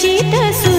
चित सु